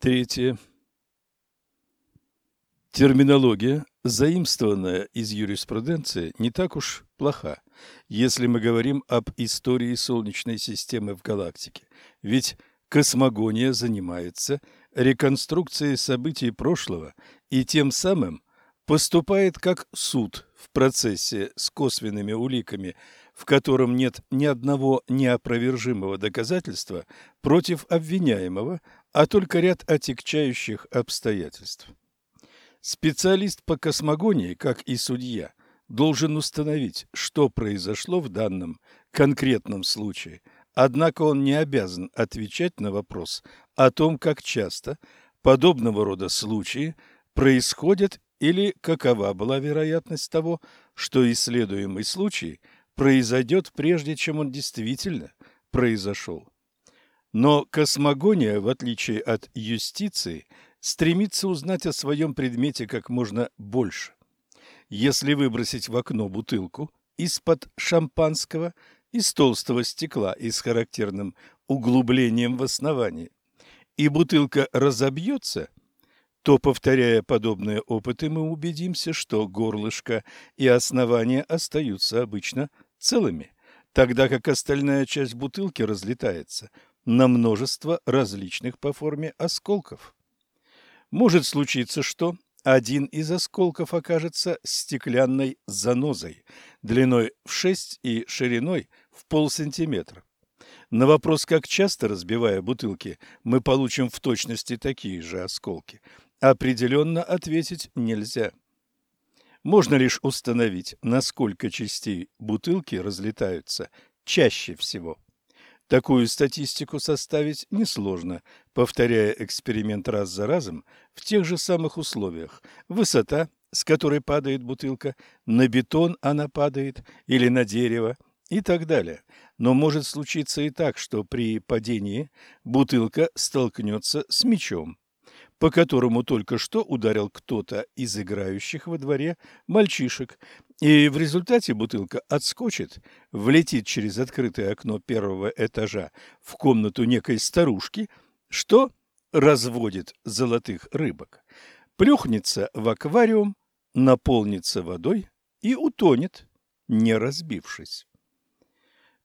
Третье. Терминология, заимствованная из юриспруденции, не так уж плоха, если мы говорим об истории Солнечной системы в галактике. Ведь космогония занимается реконструкцией событий прошлого и тем самым поступает как суд в процессе с косвенными уликами, в котором нет ни одного неопровержимого доказательства против обвиняемого, а только ряд отягчающих обстоятельств. Специалист по космогонии, как и судья, должен установить, что произошло в данном конкретном случае, однако он не обязан отвечать на вопрос о том, как часто подобного рода случаи происходят или какова была вероятность того, что исследуемый случай произойдет прежде, чем он действительно произошел. Но космогония, в отличие от юстиции, стремится узнать о своем предмете как можно больше. Если выбросить в окно бутылку из-под шампанского из толстого стекла и с характерным углублением в основании, и бутылка разобьется, то, повторяя подобные опыты, мы убедимся, что горлышко и основание остаются обычно целыми, тогда как остальная часть бутылки разлетается на множество различных по форме осколков. Может случиться, что один из осколков окажется стеклянной занозой длиной в 6 и шириной в полсантиметра. На вопрос, как часто, разбивая бутылки, мы получим в точности такие же осколки, определенно ответить нельзя. Можно лишь установить, насколько частей бутылки разлетаются чаще всего. Такую статистику составить несложно, повторяя эксперимент раз за разом в тех же самых условиях. Высота, с которой падает бутылка, на бетон она падает или на дерево и так далее. Но может случиться и так, что при падении бутылка столкнется с мячом по которому только что ударил кто-то из играющих во дворе мальчишек, и в результате бутылка отскочит, влетит через открытое окно первого этажа в комнату некой старушки, что разводит золотых рыбок, плюхнется в аквариум, наполнится водой и утонет, не разбившись.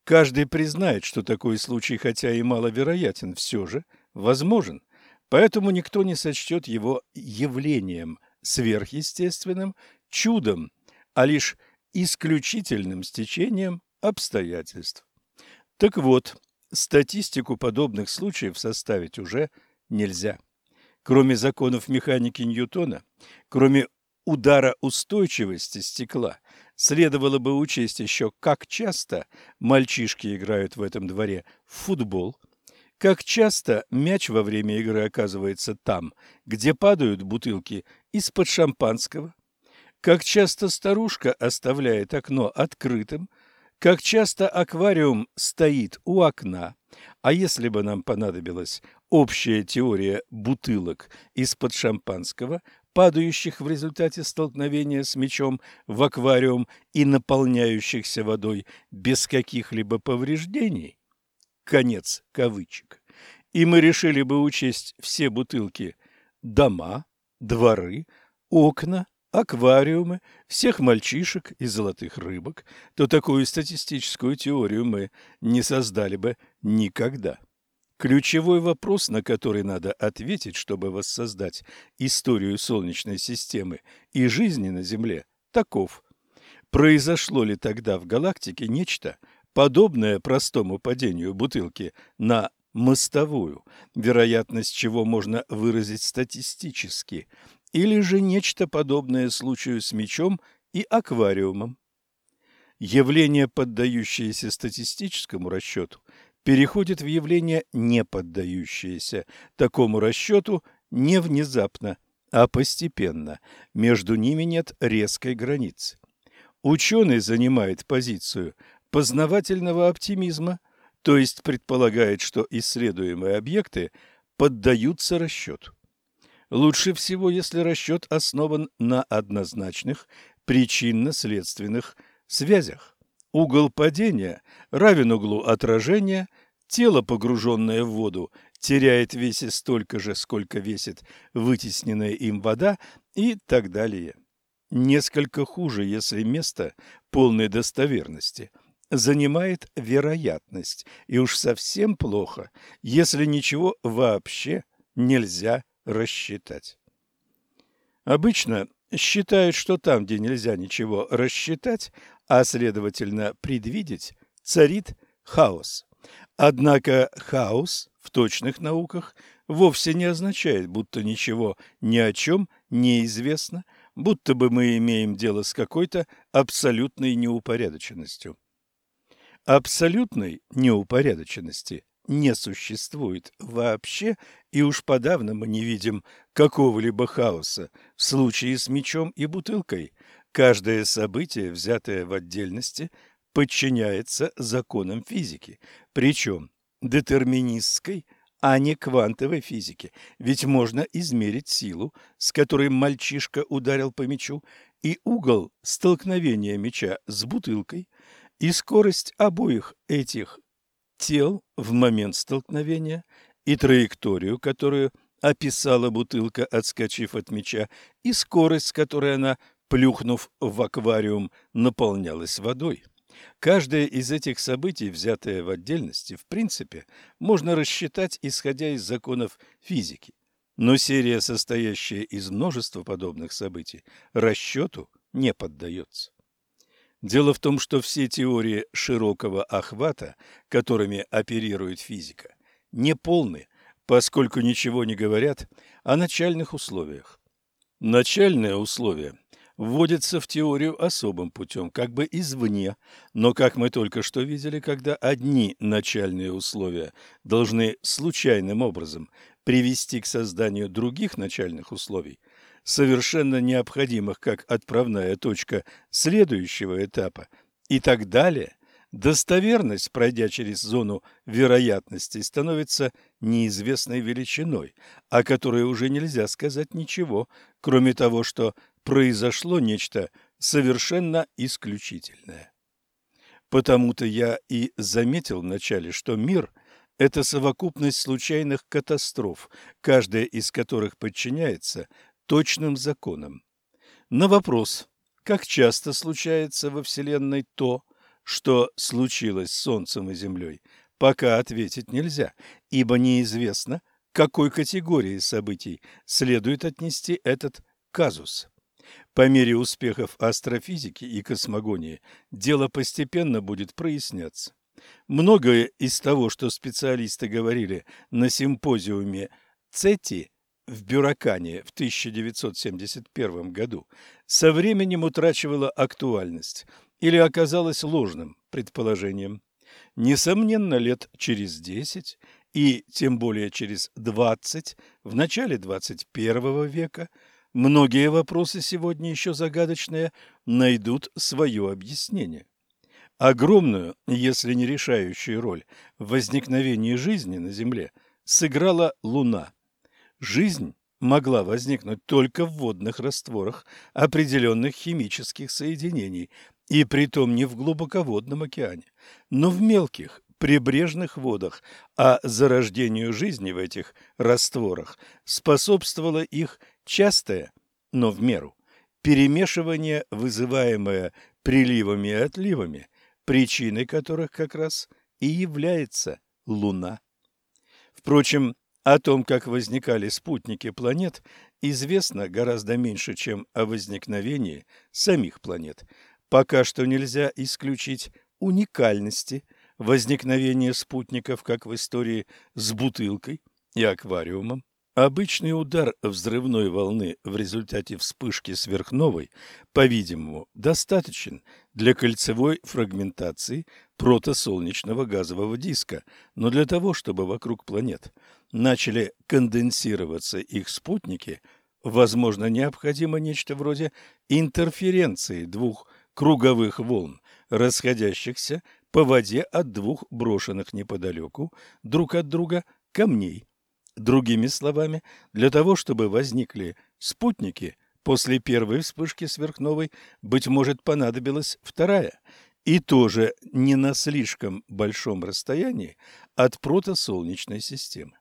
Каждый признает, что такой случай, хотя и маловероятен, все же возможен – Поэтому никто не сочтет его явлением сверхъестественным, чудом, а лишь исключительным стечением обстоятельств. Так вот, статистику подобных случаев составить уже нельзя. Кроме законов механики Ньютона, кроме удара устойчивости стекла, следовало бы учесть еще, как часто мальчишки играют в этом дворе в футбол – как часто мяч во время игры оказывается там, где падают бутылки из-под шампанского? Как часто старушка оставляет окно открытым? Как часто аквариум стоит у окна? А если бы нам понадобилась общая теория бутылок из-под шампанского, падающих в результате столкновения с мячом в аквариум и наполняющихся водой без каких-либо повреждений? конец кавычек. И мы решили бы учесть все бутылки дома, дворы, окна, аквариумы, всех мальчишек и золотых рыбок, то такую статистическую теорию мы не создали бы никогда. Ключевой вопрос, на который надо ответить, чтобы воссоздать историю Солнечной системы и жизни на Земле, таков. Произошло ли тогда в галактике нечто, подобное простому падению бутылки на мостовую, вероятность чего можно выразить статистически, или же нечто подобное случаю с мечом и аквариумом. Явление, поддающееся статистическому расчету, переходит в явление, не поддающееся такому расчету не внезапно, а постепенно. Между ними нет резкой границы. Ученый занимает позицию познавательного оптимизма, то есть предполагает, что исследуемые объекты поддаются расчету. Лучше всего, если расчет основан на однозначных причинно-следственных связях. Угол падения равен углу отражения, тело, погруженное в воду, теряет весе столько же, сколько весит вытесненная им вода и так далее. Несколько хуже, если место полной достоверности занимает вероятность, и уж совсем плохо, если ничего вообще нельзя рассчитать. Обычно считают, что там, где нельзя ничего рассчитать, а следовательно предвидеть, царит хаос. Однако хаос в точных науках вовсе не означает, будто ничего ни о чем не известно, будто бы мы имеем дело с какой-то абсолютной неупорядоченностью. Абсолютной неупорядоченности не существует вообще, и уж подавно мы не видим какого-либо хаоса в случае с мечом и бутылкой. Каждое событие, взятое в отдельности, подчиняется законам физики, причем детерминистской, а не квантовой физики. Ведь можно измерить силу, с которой мальчишка ударил по мячу, и угол столкновения мяча с бутылкой, и скорость обоих этих тел в момент столкновения, и траекторию, которую описала бутылка, отскочив от мяча, и скорость, с которой она, плюхнув в аквариум, наполнялась водой. Каждое из этих событий, взятое в отдельности, в принципе, можно рассчитать, исходя из законов физики. Но серия, состоящая из множества подобных событий, расчету не поддается. Дело в том, что все теории широкого охвата, которыми оперирует физика, не полны, поскольку ничего не говорят о начальных условиях. Начальные условия вводится в теорию особым путем, как бы извне, но, как мы только что видели, когда одни начальные условия должны случайным образом привести к созданию других начальных условий, совершенно необходимых как отправная точка следующего этапа и так далее, достоверность, пройдя через зону вероятностей, становится неизвестной величиной, о которой уже нельзя сказать ничего, кроме того, что произошло нечто совершенно исключительное. Потому-то я и заметил вначале, что мир – это совокупность случайных катастроф, каждая из которых подчиняется точным законам. На вопрос, как часто случается во Вселенной то, что случилось с Солнцем и Землей, пока ответить нельзя, ибо неизвестно, к какой категории событий следует отнести этот казус. По мере успехов астрофизики и космогонии дело постепенно будет проясняться. Многое из того, что специалисты говорили на симпозиуме ЦЕТИ в Бюракане в 1971 году, со временем утрачивало актуальность или оказалось ложным предположением. Несомненно, лет через 10 и тем более через 20 в начале 21 века – Многие вопросы сегодня еще загадочные найдут свое объяснение. Огромную, если не решающую роль в возникновении жизни на Земле сыграла Луна. Жизнь могла возникнуть только в водных растворах определенных химических соединений, и притом не в глубоководном океане, но в мелких прибрежных водах, а зарождению жизни в этих растворах способствовало их частое, но в меру, перемешивание, вызываемое приливами и отливами, причиной которых как раз и является Луна. Впрочем, о том, как возникали спутники планет, известно гораздо меньше, чем о возникновении самих планет. Пока что нельзя исключить уникальности возникновения спутников, как в истории с бутылкой и аквариумом. Обычный удар взрывной волны в результате вспышки сверхновой, по-видимому, достаточен для кольцевой фрагментации протосолнечного газового диска, но для того, чтобы вокруг планет начали конденсироваться их спутники, возможно, необходимо нечто вроде интерференции двух круговых волн, расходящихся по воде от двух брошенных неподалеку друг от друга камней. Другими словами, для того, чтобы возникли спутники, после первой вспышки сверхновой, быть может, понадобилась вторая, и тоже не на слишком большом расстоянии от протосолнечной системы.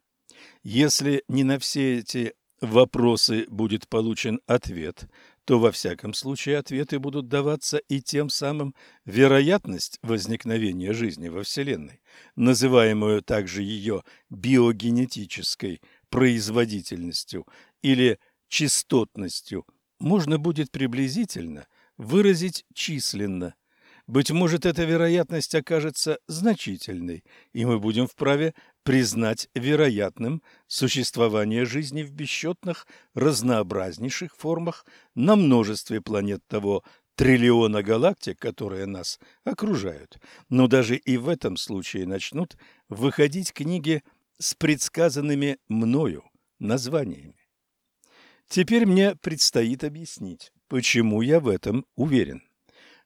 Если не на все эти вопросы будет получен ответ, то во всяком случае ответы будут даваться и тем самым вероятность возникновения жизни во Вселенной, называемую также ее биогенетической производительностью или частотностью, можно будет приблизительно выразить численно. Быть может, эта вероятность окажется значительной, и мы будем вправе признать вероятным существование жизни в бесчетных разнообразнейших формах на множестве планет того триллиона галактик, которые нас окружают. Но даже и в этом случае начнут выходить книги с предсказанными мною названиями. Теперь мне предстоит объяснить, почему я в этом уверен.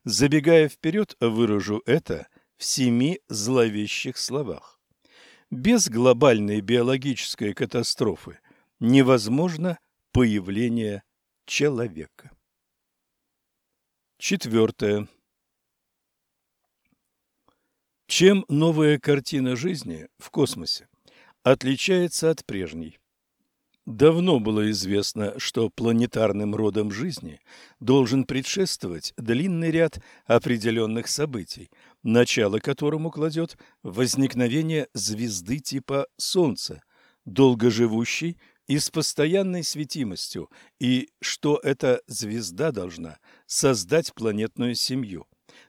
Забегая вперед, выражу это в семи зловещих словах. Без глобальной биологической катастрофы невозможно появление человека. Четвертое. Чем новая картина жизни в космосе отличается от прежней? Давно было известно, что планетарным родам жизни должен предшествовать длинный ряд определенных событий, начало которому кладет возникновение звезды типа Солнца, долгоживущей и с постоянной светимостью, и что эта звезда должна создать планетную семью.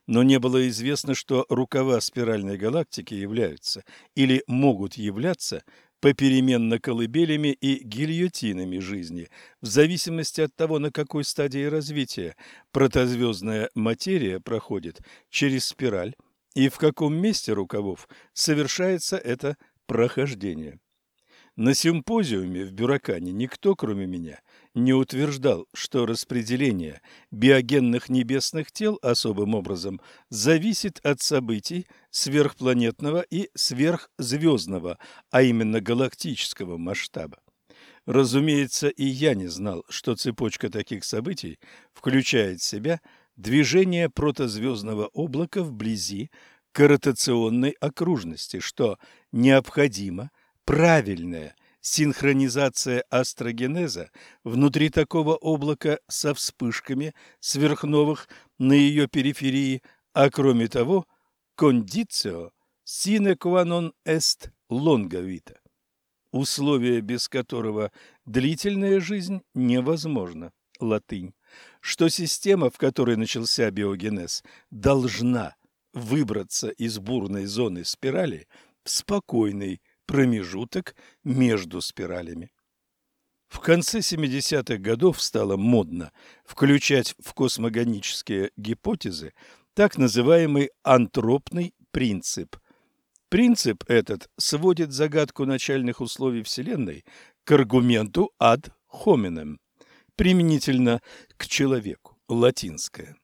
Но не было известно, что рукава спиральной галактики являются или могут являться попеременно колыбелями и гильотинами жизни, в зависимости от того, на какой стадии развития протозвездная материя проходит через спираль и в каком месте рукавов совершается это прохождение. На симпозиуме в Бюракане никто, кроме меня, не утверждал, что распределение биогенных небесных тел особым образом зависит от событий сверхпланетного и сверхзвездного, а именно галактического масштаба. Разумеется, и я не знал, что цепочка таких событий включает в себя движение протозвездного облака вблизи коротационной окружности, что необходимо – правильная синхронизация астрогенеза внутри такого облака со вспышками сверхновых на ее периферии, а кроме того, кондицио sine qua non est longa vita, условие, без которого длительная жизнь невозможна, латынь, что система, в которой начался биогенез, должна выбраться из бурной зоны спирали в спокойный промежуток между спиралями. В конце 70-х годов стало модно включать в космогонические гипотезы так называемый антропный принцип. Принцип этот сводит загадку начальных условий Вселенной к аргументу ad hominem, применительно к человеку, латинское.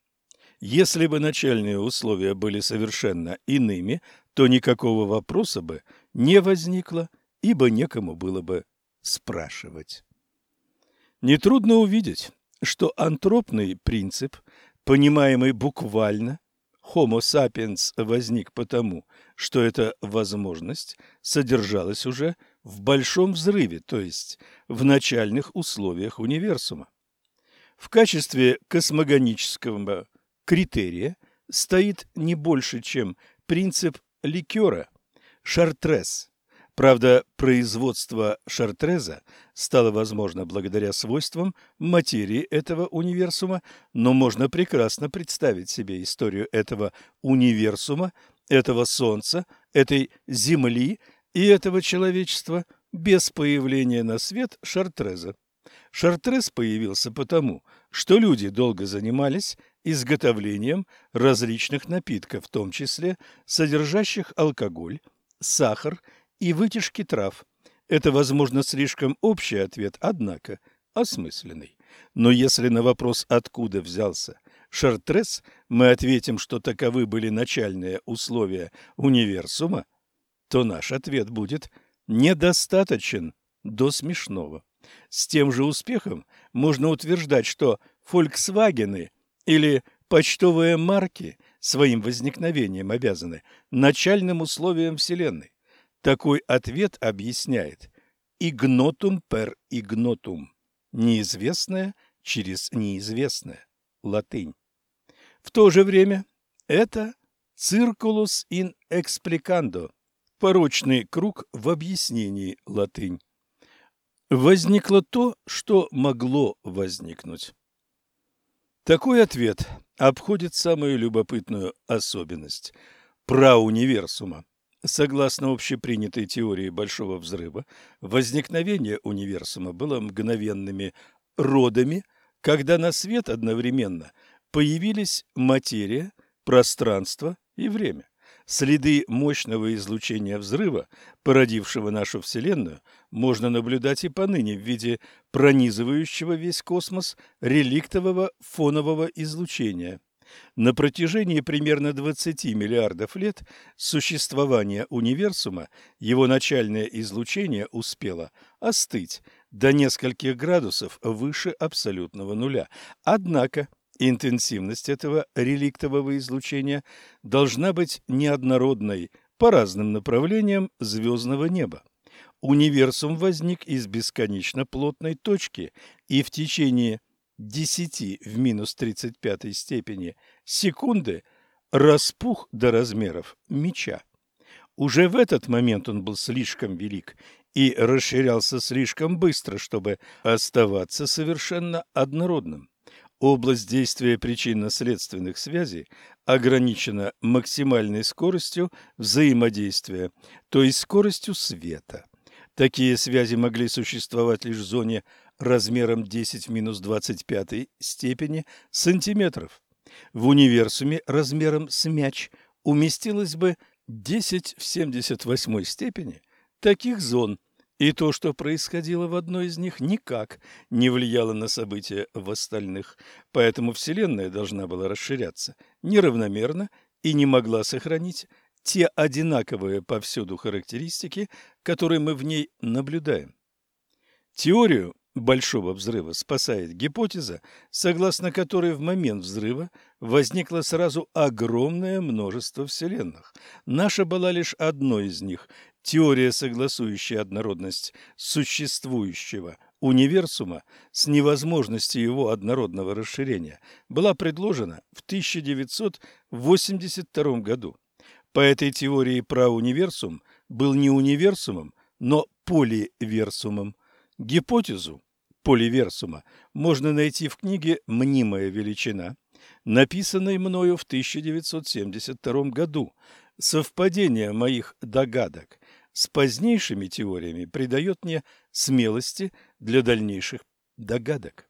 Если бы начальные условия были совершенно иными, то никакого вопроса бы не возникло, ибо некому было бы спрашивать. Нетрудно увидеть, что антропный принцип, понимаемый буквально, Homo sapiens возник потому, что эта возможность содержалась уже в большом взрыве, то есть в начальных условиях универсума. В качестве космогонического критерия стоит не больше, чем принцип ликера – Шартрез. Правда, производство шартреза стало возможно благодаря свойствам материи этого универсума, но можно прекрасно представить себе историю этого универсума, этого Солнца, этой Земли и этого человечества без появления на свет шартреза. Шартрез появился потому, что люди долго занимались изготовлением различных напитков, в том числе содержащих алкоголь, сахар и вытяжки трав. Это, возможно, слишком общий ответ, однако осмысленный. Но если на вопрос «откуда взялся?» Шартрес, мы ответим, что таковы были начальные условия универсума, то наш ответ будет недостаточен до смешного. С тем же успехом можно утверждать, что «Фольксвагены» или почтовые марки своим возникновением обязаны начальным условиям Вселенной. Такой ответ объясняет игнотум пер игнотум. Неизвестное через неизвестное. Латынь. В то же время это circulus in explicando. Порочный круг в объяснении латынь. Возникло то, что могло возникнуть. Такой ответ обходит самую любопытную особенность прауниверсума. Согласно общепринятой теории Большого взрыва, возникновение универсума было мгновенными родами, когда на свет одновременно появились материя, пространство и время. Следы мощного излучения взрыва, породившего нашу Вселенную, можно наблюдать и поныне в виде пронизывающего весь космос реликтового фонового излучения. На протяжении примерно 20 миллиардов лет существования универсума его начальное излучение успело остыть до нескольких градусов выше абсолютного нуля. Однако Интенсивность этого реликтового излучения должна быть неоднородной по разным направлениям звездного неба. Универсум возник из бесконечно плотной точки и в течение 10 в минус 35 степени секунды распух до размеров меча. Уже в этот момент он был слишком велик и расширялся слишком быстро, чтобы оставаться совершенно однородным. Область действия причинно-следственных связей ограничена максимальной скоростью взаимодействия, то есть скоростью света. Такие связи могли существовать лишь в зоне размером 10 в минус 25 степени сантиметров. В универсуме размером с мяч уместилось бы 10 в 78 степени таких зон, и то, что происходило в одной из них, никак не влияло на события в остальных, поэтому Вселенная должна была расширяться неравномерно и не могла сохранить те одинаковые повсюду характеристики, которые мы в ней наблюдаем. Теорию Большого взрыва спасает гипотеза, согласно которой в момент взрыва возникло сразу огромное множество вселенных. Наша была лишь одной из них, Теория, согласующая однородность существующего универсума с невозможностью его однородного расширения, была предложена в 1982 году. По этой теории прауниверсум был не универсумом, но поливерсумом. Гипотезу поливерсума можно найти в книге «Мнимая величина», написанной мною в 1972 году. Совпадение моих догадок с позднейшими теориями придает мне смелости для дальнейших догадок.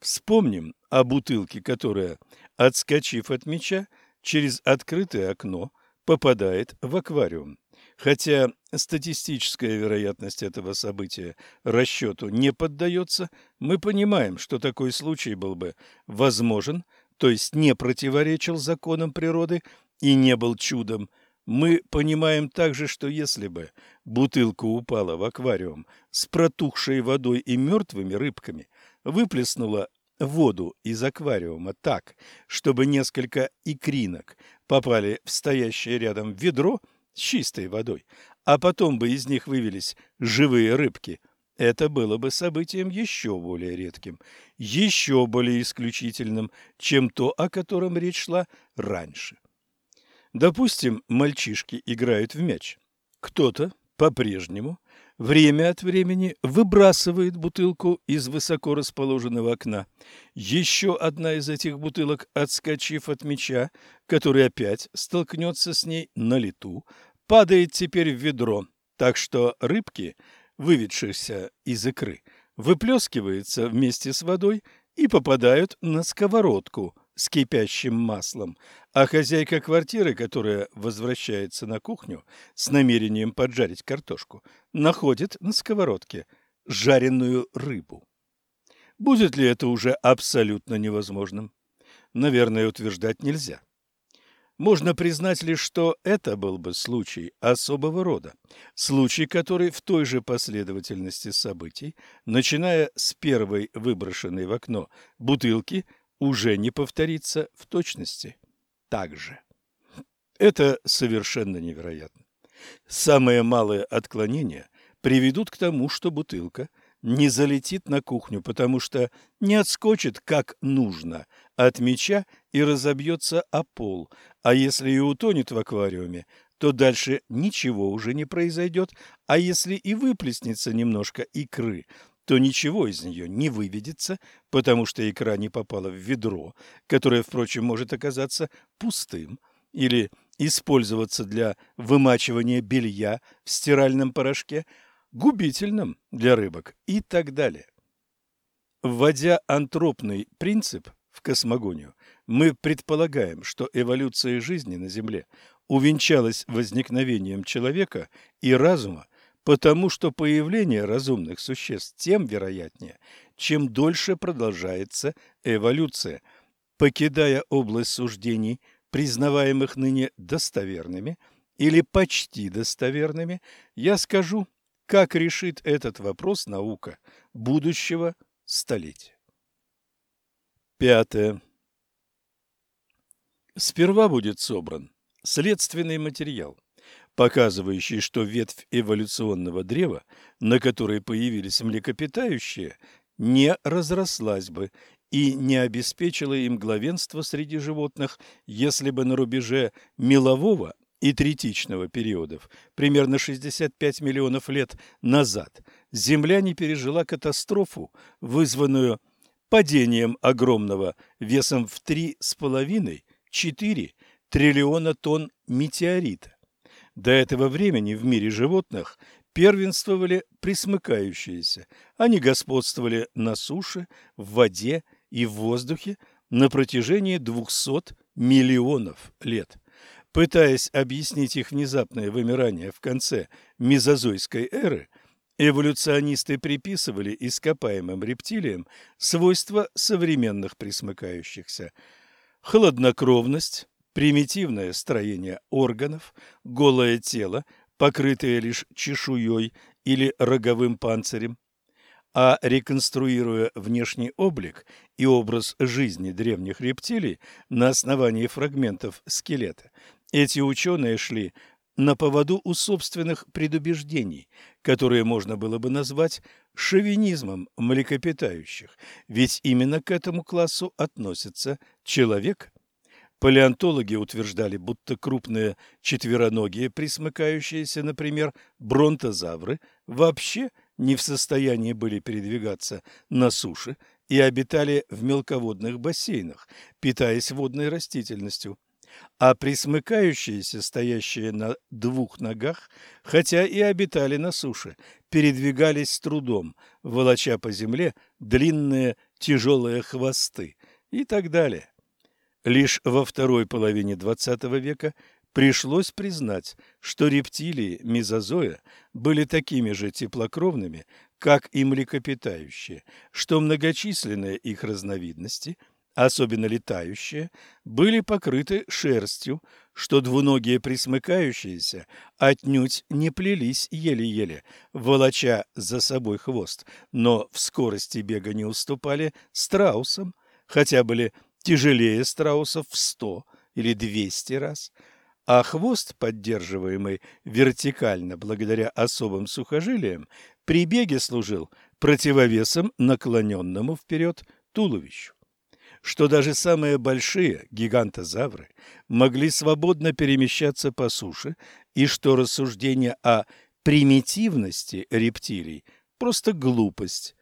Вспомним о бутылке, которая, отскочив от мяча, через открытое окно попадает в аквариум. Хотя статистическая вероятность этого события расчету не поддается, мы понимаем, что такой случай был бы возможен, то есть не противоречил законам природы и не был чудом, мы понимаем также, что если бы бутылка упала в аквариум с протухшей водой и мертвыми рыбками, выплеснула воду из аквариума так, чтобы несколько икринок попали в стоящее рядом ведро с чистой водой, а потом бы из них вывелись живые рыбки, это было бы событием еще более редким, еще более исключительным, чем то, о котором речь шла раньше. Допустим, мальчишки играют в мяч. Кто-то по-прежнему время от времени выбрасывает бутылку из высоко расположенного окна. Еще одна из этих бутылок, отскочив от мяча, который опять столкнется с ней на лету, падает теперь в ведро, так что рыбки, выведшиеся из икры, выплескиваются вместе с водой и попадают на сковородку – с кипящим маслом, а хозяйка квартиры, которая возвращается на кухню с намерением поджарить картошку, находит на сковородке жареную рыбу. Будет ли это уже абсолютно невозможным? Наверное, утверждать нельзя. Можно признать лишь, что это был бы случай особого рода, случай, который в той же последовательности событий, начиная с первой выброшенной в окно бутылки, уже не повторится в точности так же. Это совершенно невероятно. Самое малое отклонение приведут к тому, что бутылка не залетит на кухню, потому что не отскочит как нужно от мяча и разобьется о пол, а если и утонет в аквариуме, то дальше ничего уже не произойдет, а если и выплеснется немножко икры, то ничего из нее не выведется, потому что икра не попала в ведро, которое, впрочем, может оказаться пустым, или использоваться для вымачивания белья в стиральном порошке, губительным для рыбок и так далее. Вводя антропный принцип в космогонию, мы предполагаем, что эволюция жизни на Земле увенчалась возникновением человека и разума, потому что появление разумных существ тем вероятнее, чем дольше продолжается эволюция. Покидая область суждений, признаваемых ныне достоверными или почти достоверными, я скажу, как решит этот вопрос наука будущего столетия. Пятое. Сперва будет собран следственный материал, показывающий, что ветвь эволюционного древа, на которой появились млекопитающие, не разрослась бы и не обеспечила им главенство среди животных, если бы на рубеже мелового и третичного периодов, примерно 65 миллионов лет назад, Земля не пережила катастрофу, вызванную падением огромного весом в 3,5-4 триллиона тонн метеорита. До этого времени в мире животных первенствовали присмыкающиеся. Они господствовали на суше, в воде и в воздухе на протяжении 200 миллионов лет. Пытаясь объяснить их внезапное вымирание в конце мезозойской эры, эволюционисты приписывали ископаемым рептилиям свойства современных присмыкающихся. Хладнокровность, примитивное строение органов, голое тело, покрытое лишь чешуей или роговым панцирем, а реконструируя внешний облик и образ жизни древних рептилий на основании фрагментов скелета, эти ученые шли на поводу у собственных предубеждений, которые можно было бы назвать шовинизмом млекопитающих, ведь именно к этому классу относится человек. Палеонтологи утверждали, будто крупные четвероногие, присмыкающиеся, например, бронтозавры, вообще – не в состоянии были передвигаться на суше и обитали в мелководных бассейнах, питаясь водной растительностью. А присмыкающиеся, стоящие на двух ногах, хотя и обитали на суше, передвигались с трудом, волоча по земле длинные тяжелые хвосты и так далее. Лишь во второй половине XX века Пришлось признать, что рептилии мезозоя были такими же теплокровными, как и млекопитающие, что многочисленные их разновидности, особенно летающие, были покрыты шерстью, что двуногие присмыкающиеся отнюдь не плелись еле-еле, волоча за собой хвост, но в скорости бега не уступали страусам, хотя были тяжелее страусов в сто или двести раз – а хвост, поддерживаемый вертикально благодаря особым сухожилиям, при беге служил противовесом наклоненному вперед туловищу. Что даже самые большие гигантозавры могли свободно перемещаться по суше, и что рассуждение о примитивности рептилий – просто глупость,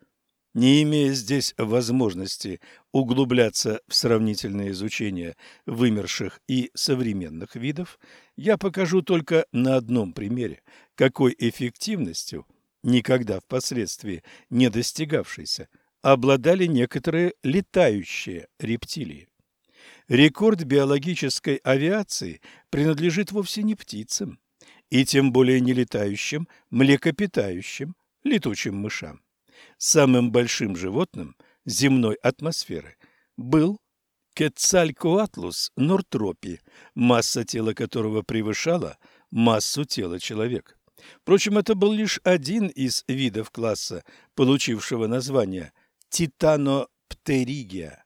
не имея здесь возможности углубляться в сравнительное изучение вымерших и современных видов, я покажу только на одном примере, какой эффективностью, никогда впоследствии не достигавшейся, обладали некоторые летающие рептилии. Рекорд биологической авиации принадлежит вовсе не птицам, и тем более не летающим, млекопитающим, летучим мышам. Самым большим животным земной атмосферы был Кецалькоатлус нортропи, масса тела которого превышала массу тела человека. Впрочем, это был лишь один из видов класса, получившего название Титаноптеригия.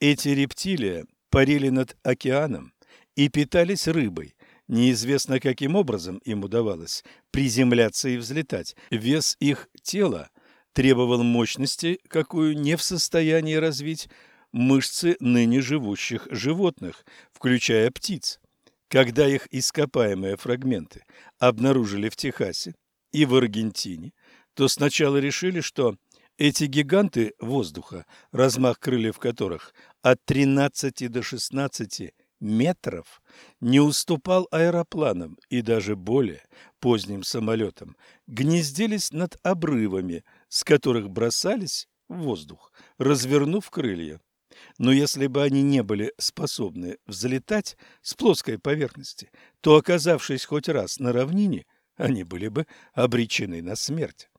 Эти рептилии парили над океаном и питались рыбой, Неизвестно, каким образом им удавалось приземляться и взлетать. Вес их тела требовал мощности, какую не в состоянии развить мышцы ныне живущих животных, включая птиц. Когда их ископаемые фрагменты обнаружили в Техасе и в Аргентине, то сначала решили, что эти гиганты воздуха, размах крыльев которых от 13 до 16 метров, не уступал аэропланам и даже более поздним самолетам, гнездились над обрывами, с которых бросались в воздух, развернув крылья. Но если бы они не были способны взлетать с плоской поверхности, то, оказавшись хоть раз на равнине, они были бы обречены на смерть.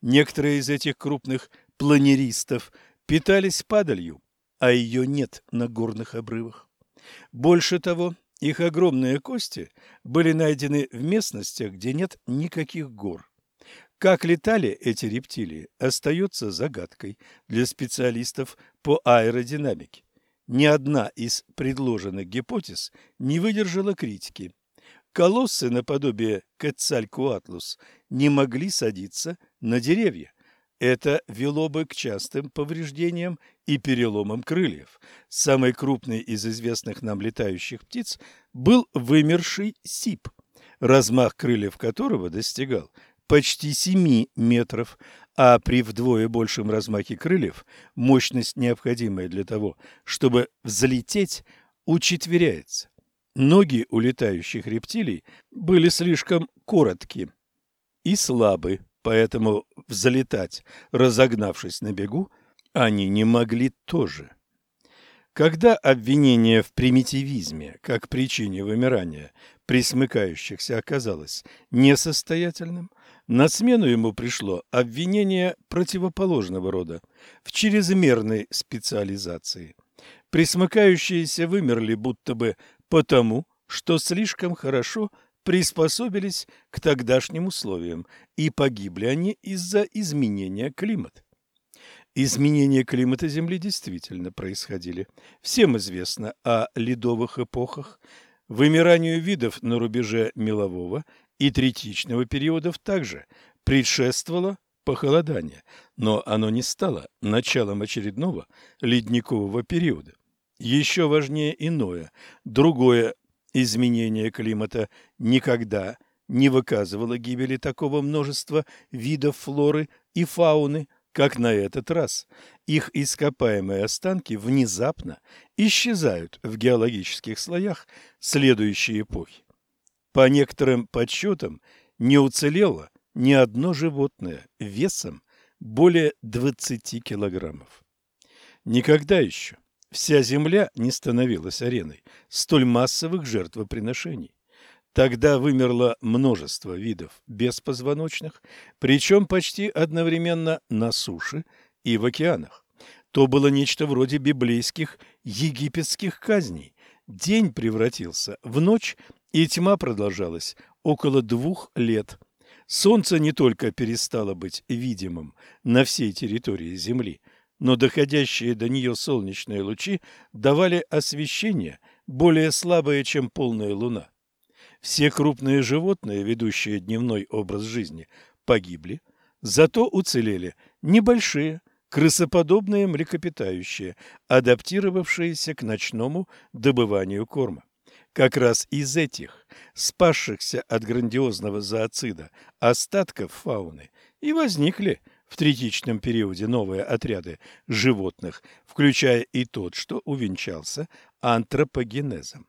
Некоторые из этих крупных планеристов питались падалью, а ее нет на горных обрывах. Больше того, их огромные кости были найдены в местностях, где нет никаких гор. Как летали эти рептилии, остается загадкой для специалистов по аэродинамике. Ни одна из предложенных гипотез не выдержала критики. Колоссы наподобие Кецалькуатлус не могли садиться на деревья. Это вело бы к частым повреждениям и переломам крыльев. Самый крупный из известных нам летающих птиц был вымерший сип, размах крыльев которого достигал почти 7 метров, а при вдвое большем размахе крыльев мощность, необходимая для того, чтобы взлететь, учетверяется. Ноги у летающих рептилий были слишком короткие и слабы, поэтому взлетать, разогнавшись на бегу, они не могли тоже. Когда обвинение в примитивизме как причине вымирания присмыкающихся оказалось несостоятельным, на смену ему пришло обвинение противоположного рода в чрезмерной специализации. Присмыкающиеся вымерли будто бы потому, что слишком хорошо приспособились к тогдашним условиям, и погибли они из-за изменения климата. Изменения климата Земли действительно происходили. Всем известно о ледовых эпохах, вымиранию видов на рубеже мелового и третичного периодов также предшествовало похолодание, но оно не стало началом очередного ледникового периода. Еще важнее иное, другое изменение климата никогда не выказывало гибели такого множества видов флоры и фауны, как на этот раз. Их ископаемые останки внезапно исчезают в геологических слоях следующей эпохи. По некоторым подсчетам не уцелело ни одно животное весом более 20 килограммов. Никогда еще Вся земля не становилась ареной столь массовых жертвоприношений. Тогда вымерло множество видов беспозвоночных, причем почти одновременно на суше и в океанах. То было нечто вроде библейских египетских казней. День превратился в ночь, и тьма продолжалась около двух лет. Солнце не только перестало быть видимым на всей территории Земли – но доходящие до нее солнечные лучи давали освещение более слабое, чем полная луна. Все крупные животные, ведущие дневной образ жизни, погибли, зато уцелели небольшие, крысоподобные млекопитающие, адаптировавшиеся к ночному добыванию корма. Как раз из этих, спасшихся от грандиозного зооцида остатков фауны, и возникли в третичном периоде новые отряды животных, включая и тот, что увенчался антропогенезом.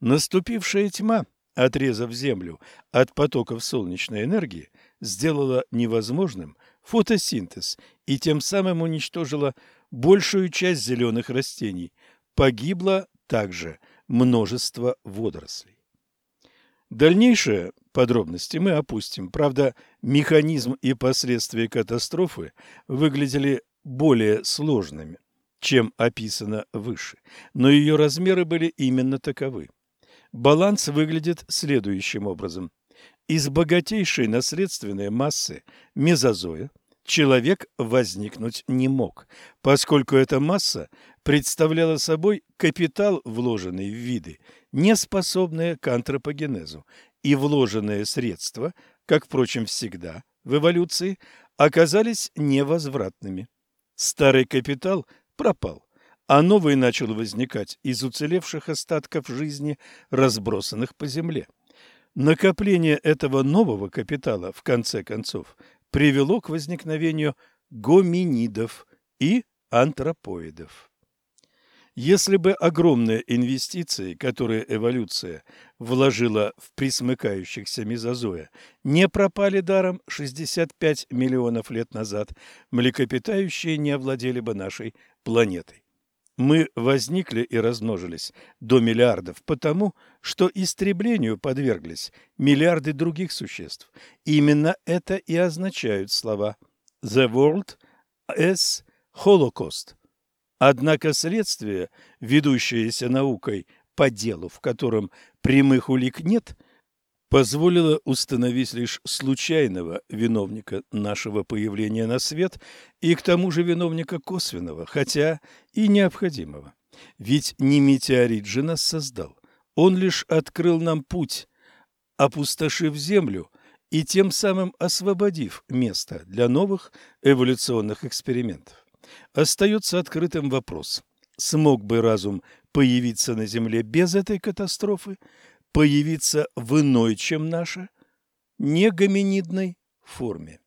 Наступившая тьма, отрезав Землю от потоков солнечной энергии, сделала невозможным фотосинтез и тем самым уничтожила большую часть зеленых растений. Погибло также множество водорослей. Дальнейшее подробности мы опустим. Правда, механизм и последствия катастрофы выглядели более сложными, чем описано выше, но ее размеры были именно таковы. Баланс выглядит следующим образом. Из богатейшей наследственной массы мезозоя человек возникнуть не мог, поскольку эта масса представляла собой капитал, вложенный в виды, не способные к антропогенезу, и вложенные средства, как, впрочем, всегда в эволюции, оказались невозвратными. Старый капитал пропал, а новый начал возникать из уцелевших остатков жизни, разбросанных по земле. Накопление этого нового капитала, в конце концов, привело к возникновению гоминидов и антропоидов. Если бы огромные инвестиции, которые эволюция вложила в присмыкающихся мезозоя, не пропали даром 65 миллионов лет назад, млекопитающие не овладели бы нашей планетой. Мы возникли и размножились до миллиардов потому, что истреблению подверглись миллиарды других существ. Именно это и означают слова «The world is Holocaust». Однако следствие, ведущееся наукой по делу, в котором прямых улик нет, позволило установить лишь случайного виновника нашего появления на свет и к тому же виновника косвенного, хотя и необходимого. Ведь не метеорит же нас создал, он лишь открыл нам путь, опустошив землю и тем самым освободив место для новых эволюционных экспериментов. Остается открытым вопрос, смог бы разум появиться на Земле без этой катастрофы, появиться в иной, чем наша, негоминидной форме.